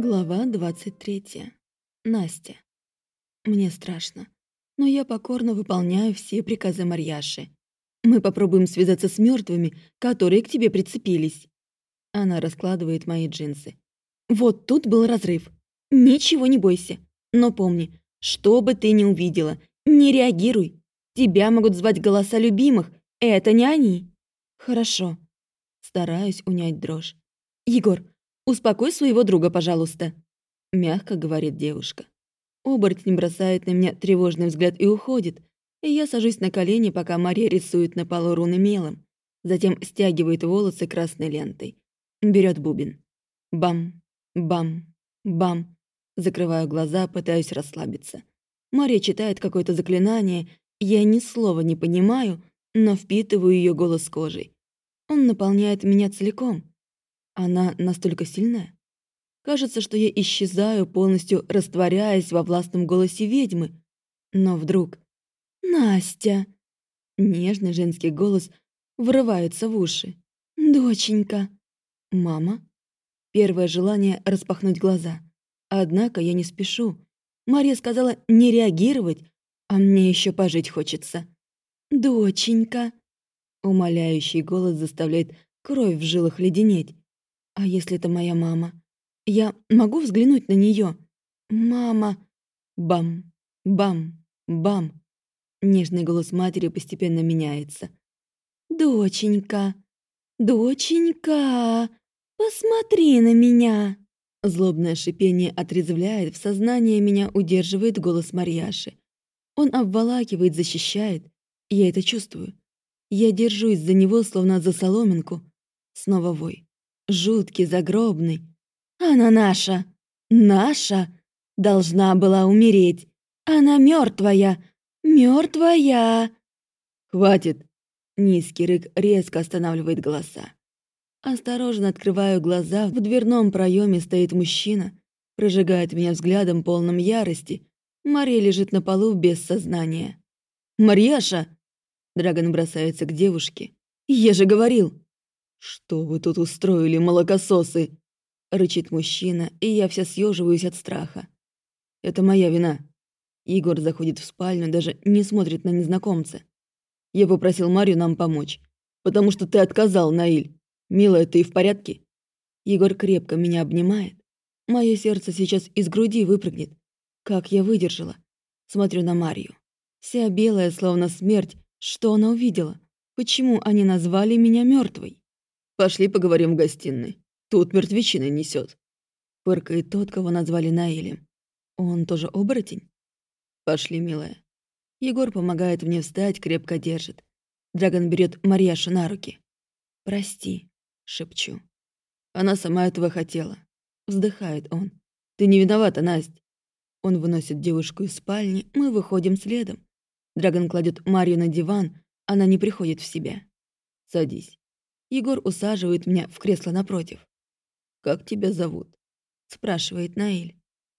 Глава 23. Настя. Мне страшно, но я покорно выполняю все приказы Марьяши. Мы попробуем связаться с мертвыми, которые к тебе прицепились. Она раскладывает мои джинсы. Вот тут был разрыв. Ничего не бойся. Но помни, что бы ты ни увидела, не реагируй. Тебя могут звать голоса любимых, это не они. Хорошо. Стараюсь унять дрожь. Егор, «Успокой своего друга, пожалуйста», — мягко говорит девушка. Оборотень бросает на меня тревожный взгляд и уходит, и я сажусь на колени, пока Мария рисует на полу руны мелом, затем стягивает волосы красной лентой. Берет бубен. Бам, бам, бам. Закрываю глаза, пытаюсь расслабиться. Мария читает какое-то заклинание, я ни слова не понимаю, но впитываю ее голос кожей. Он наполняет меня целиком. Она настолько сильная? Кажется, что я исчезаю, полностью растворяясь во властном голосе ведьмы. Но вдруг... «Настя!» Нежный женский голос врывается в уши. «Доченька!» «Мама?» Первое желание — распахнуть глаза. Однако я не спешу. Мария сказала не реагировать, а мне еще пожить хочется. «Доченька!» Умоляющий голос заставляет кровь в жилах леденеть. А если это моя мама? Я могу взглянуть на нее? Мама! Бам! Бам! Бам! Нежный голос матери постепенно меняется. «Доченька! Доченька! Посмотри на меня!» Злобное шипение отрезвляет, в сознание меня удерживает голос Марьяши. Он обволакивает, защищает. Я это чувствую. Я держусь за него, словно за соломинку. Снова вой жуткий, загробный. Она наша, наша, должна была умереть. Она мертвая, мертвая. Хватит. Низкий рык резко останавливает голоса. Осторожно открываю глаза, в дверном проеме стоит мужчина, прожигает меня взглядом полным ярости. Мария лежит на полу без сознания. «Марьяша!» Драгон бросается к девушке. «Я же говорил!» «Что вы тут устроили, молокососы?» — рычит мужчина, и я вся съеживаюсь от страха. «Это моя вина». Егор заходит в спальню, даже не смотрит на незнакомца. Я попросил Марию нам помочь, потому что ты отказал, Наиль. Милая, ты в порядке? Егор крепко меня обнимает. Мое сердце сейчас из груди выпрыгнет. Как я выдержала. Смотрю на Марию. Вся белая, словно смерть. Что она увидела? Почему они назвали меня мертвой? Пошли поговорим в гостиной. Тут мертвечина несет. Фыркает тот, кого назвали Наилем. Он тоже оборотень? Пошли, милая. Егор помогает мне встать, крепко держит. Драгон берет Марьяшу на руки. «Прости», — шепчу. Она сама этого хотела. Вздыхает он. «Ты не виновата, Настя». Он выносит девушку из спальни, мы выходим следом. Драгон кладет Марию на диван, она не приходит в себя. «Садись». Егор усаживает меня в кресло напротив. «Как тебя зовут?» — спрашивает Наиль.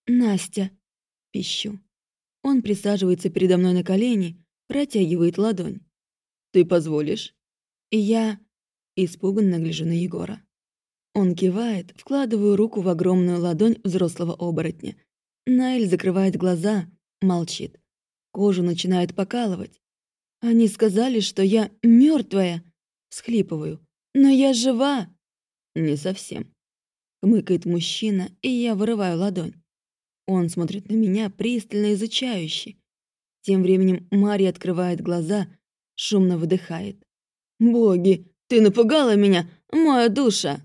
«Настя». Пищу. Он присаживается передо мной на колени, протягивает ладонь. «Ты позволишь?» Я испуганно гляжу на Егора. Он кивает, вкладываю руку в огромную ладонь взрослого оборотня. Наиль закрывает глаза, молчит. Кожу начинает покалывать. Они сказали, что я мертвая. Всхлипываю. «Но я жива!» «Не совсем», — хмыкает мужчина, и я вырываю ладонь. Он смотрит на меня пристально изучающе. Тем временем Мария открывает глаза, шумно выдыхает. «Боги, ты напугала меня, моя душа!»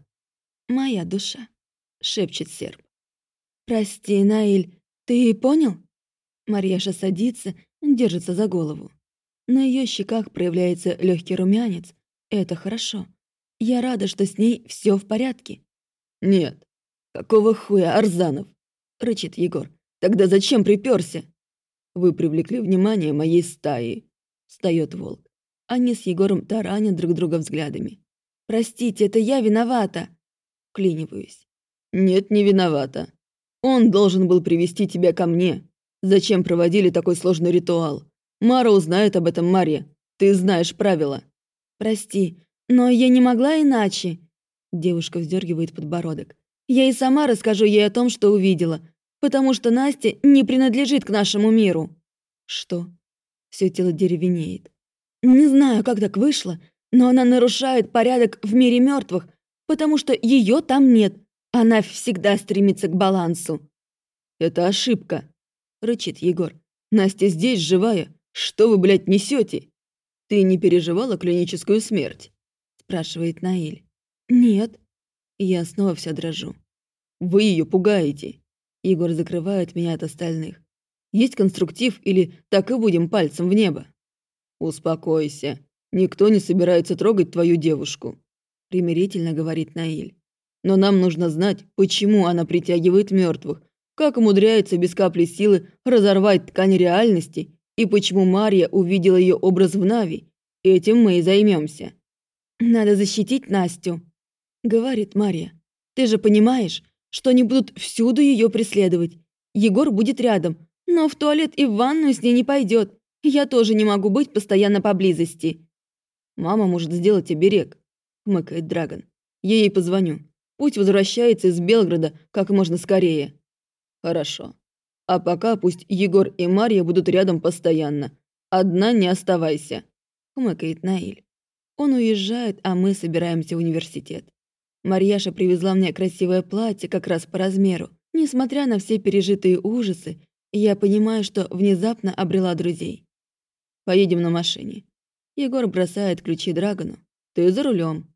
«Моя душа», — шепчет серп. «Прости, Наиль, ты понял?» Марьяша садится, держится за голову. На ее щеках проявляется легкий румянец. Это хорошо. Я рада, что с ней все в порядке. Нет. Какого хуя, Арзанов? Рычит Егор. Тогда зачем приперся? Вы привлекли внимание моей стаи. Встает волк. Они с Егором таранят друг друга взглядами. Простите, это я виновата. Клиниваюсь. Нет, не виновата. Он должен был привести тебя ко мне. Зачем проводили такой сложный ритуал? Мара узнает об этом, Мария. Ты знаешь правила. Прости, но я не могла иначе. Девушка вздергивает подбородок. Я и сама расскажу ей о том, что увидела, потому что Настя не принадлежит к нашему миру». «Что?» Все тело деревенеет. «Не знаю, как так вышло, но она нарушает порядок в мире мертвых, потому что ее там нет. Она всегда стремится к балансу». «Это ошибка», — рычит Егор. «Настя здесь живая. Что вы, блядь, несете? Ты не переживала клиническую смерть?» — спрашивает Наиль. «Нет». Я снова вся дрожу. «Вы ее пугаете». Егор закрывает меня от остальных. «Есть конструктив или так и будем пальцем в небо?» «Успокойся. Никто не собирается трогать твою девушку», — примирительно говорит Наиль. «Но нам нужно знать, почему она притягивает мертвых, как умудряется без капли силы разорвать ткань реальности и почему Марья увидела ее образ в Нави. Этим мы и займемся. «Надо защитить Настю», — говорит Марья. «Ты же понимаешь, что они будут всюду ее преследовать. Егор будет рядом, но в туалет и в ванную с ней не пойдет. Я тоже не могу быть постоянно поблизости». «Мама может сделать оберег», — хмыкает Драгон. «Я ей позвоню. Пусть возвращается из Белгорода как можно скорее». «Хорошо. А пока пусть Егор и Марья будут рядом постоянно. Одна не оставайся», — хмыкает Наиль. Он уезжает, а мы собираемся в университет. Марьяша привезла мне красивое платье как раз по размеру. Несмотря на все пережитые ужасы, я понимаю, что внезапно обрела друзей. Поедем на машине. Егор бросает ключи Драгону. Ты за рулем.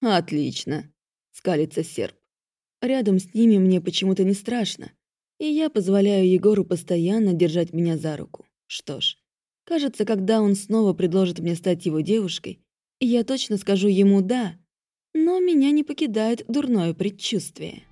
Отлично. Скалится серп. Рядом с ними мне почему-то не страшно, и я позволяю Егору постоянно держать меня за руку. Что ж, кажется, когда он снова предложит мне стать его девушкой, я точно скажу ему «да», но меня не покидает дурное предчувствие.